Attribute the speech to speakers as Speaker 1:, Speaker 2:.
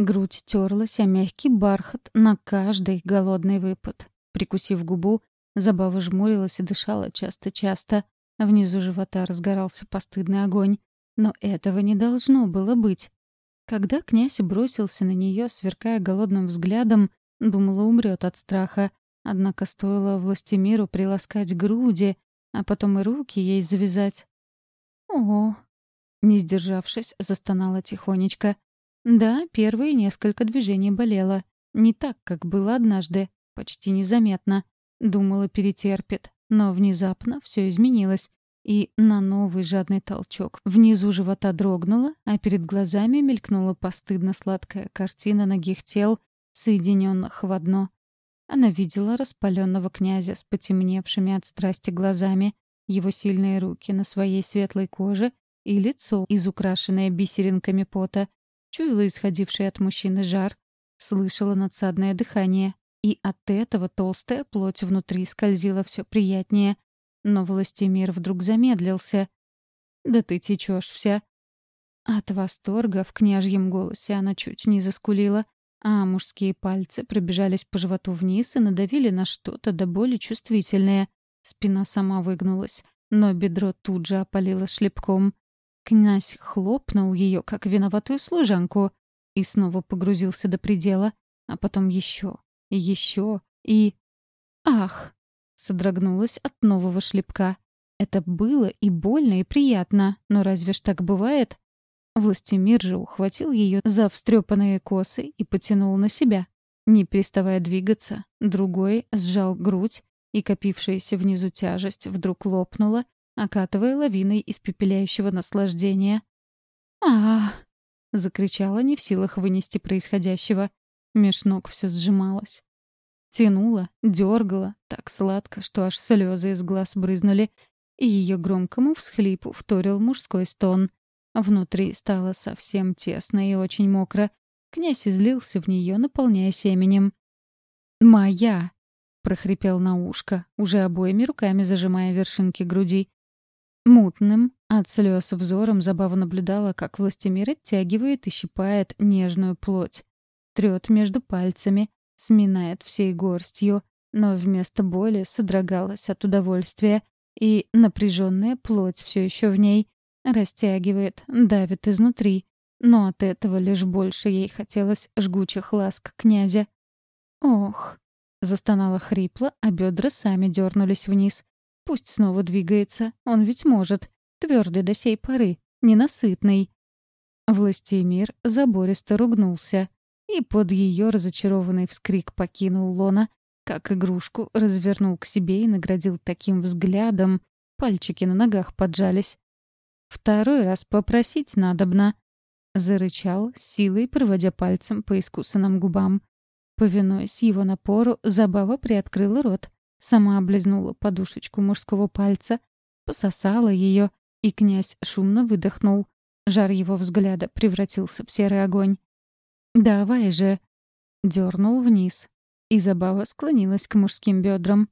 Speaker 1: Грудь терлась, а мягкий бархат на каждый голодный выпад. Прикусив губу, Забава жмурилась и дышала часто-часто. Внизу живота разгорался постыдный огонь. Но этого не должно было быть. Когда князь бросился на нее, сверкая голодным взглядом, думала, умрет от страха. Однако стоило властемиру приласкать груди, а потом и руки ей завязать. «О!» — не сдержавшись, застонала тихонечко. Да, первые несколько движений болело. Не так, как было однажды. Почти незаметно. Думала, перетерпит. Но внезапно все изменилось. И на новый жадный толчок внизу живота дрогнуло, а перед глазами мелькнула постыдно-сладкая картина ногих тел, соединенных в одно. Она видела распаленного князя с потемневшими от страсти глазами, его сильные руки на своей светлой коже и лицо, изукрашенное бисеринками пота, чуяла исходивший от мужчины жар, слышала надсадное дыхание, и от этого толстая плоть внутри скользила все приятнее. Но Властимир вдруг замедлился. «Да ты течешь вся!» От восторга в княжьем голосе она чуть не заскулила, а мужские пальцы пробежались по животу вниз и надавили на что-то до боли чувствительное. Спина сама выгнулась, но бедро тут же опалило шлепком. Князь хлопнул ее, как виноватую служанку, и снова погрузился до предела, а потом еще, еще и... Ах! Содрогнулась от нового шлепка. Это было и больно, и приятно, но разве ж так бывает? Властемир же ухватил ее за встрепанные косы и потянул на себя. Не переставая двигаться, другой сжал грудь, и копившаяся внизу тяжесть вдруг лопнула, окатывая лавиной испепеляющего наслаждения. а, закричала, не в силах вынести происходящего. Меж все сжималось. Тянула, дергала, так сладко, что аж слезы из глаз брызнули, и ее громкому всхлипу вторил мужской стон. Внутри стало совсем тесно и очень мокро. Князь излился в нее, наполняя семенем. «Моя!» — прохрипел на ушко, уже обоими руками зажимая вершинки груди. Мутным, от слез взором забава наблюдала, как властемир оттягивает и щипает нежную плоть. Трет между пальцами, сминает всей горстью, но вместо боли содрогалась от удовольствия, и напряженная плоть все еще в ней растягивает, давит изнутри. Но от этого лишь больше ей хотелось жгучих ласк князя. «Ох!» — застонала хрипло, а бедра сами дернулись вниз. Пусть снова двигается, он ведь может. Твердый до сей поры, ненасытный. Властимир забористо ругнулся и под ее разочарованный вскрик покинул Лона, как игрушку развернул к себе и наградил таким взглядом, пальчики на ногах поджались. «Второй раз попросить надобно», — зарычал, силой проводя пальцем по искусанным губам. Повинуясь его напору, Забава приоткрыла рот, Сама облизнула подушечку мужского пальца, пососала ее, и князь шумно выдохнул. Жар его взгляда превратился в серый огонь. «Давай же!» — дернул вниз. И забава склонилась к мужским бедрам.